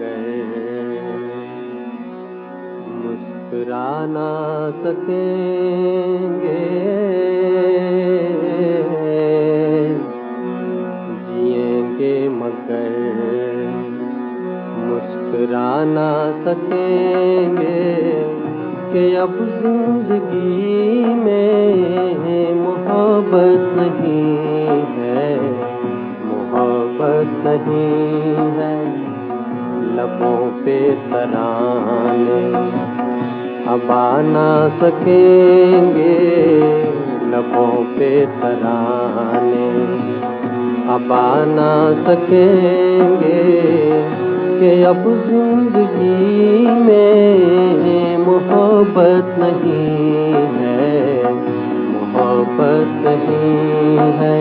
गए। मुस्कुराना सकेंगे। जिएँगे मगर। मुस्कुराना सकेंगे के अब ज़िंदगी में मोहब्बत नहीं है। मोहब्बत नहीं है। पे तराने अब आना सकेंगे लबों पे तराने। अब आना सकेंगे कि अब ज़िंदगी में मोहब्बत नहीं है। मोहब्बत नहीं है।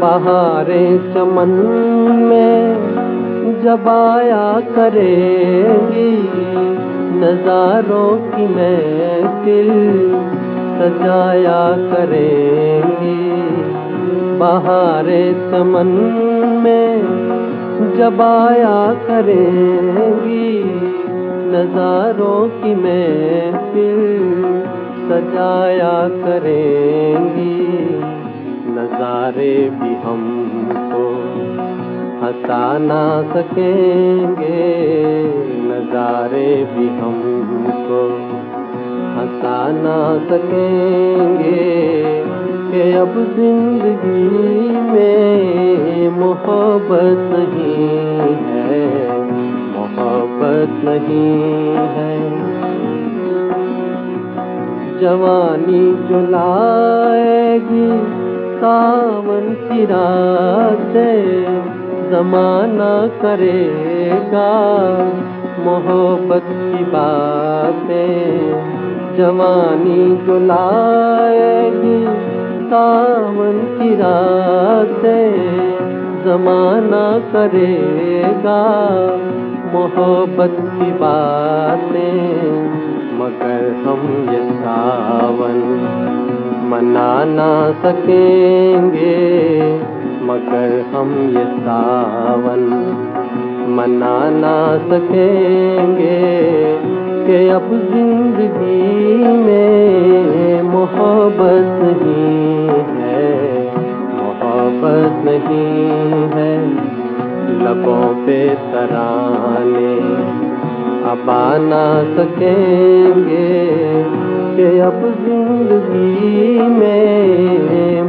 बहारे चमन में जब आया करेंगी नजारों की मैं दिल सजाया करेंगी बहारे चमन में। जब आया करेंगी नजारों की मैं दिल सजाया करेंगी। नजारे भी हमको हंसा ना सकेंगे, नजारे भी हमको। हंसा ना सकेंगे कि अब ज़िंदगी में मोहब्बत नहीं है, मोहब्बत नहीं है। जवानी जो लाएगी, सावन की रातें जमाना करेगा। मोहब्बत की बातें जवानी जो लाएगी। सावन की रातें जमाना करेगा। मोहब्बत की बातें, मगर हम ये सावन मना ना सकेंगे। मगर हम ये सावन मना ना सकेंगे कि अब ज़िंदगी में मोहब्बत नहीं है, मोहब्बत नहीं है। लबों पे तराने अब आना सकेंगे कि अब ज़िंदगी में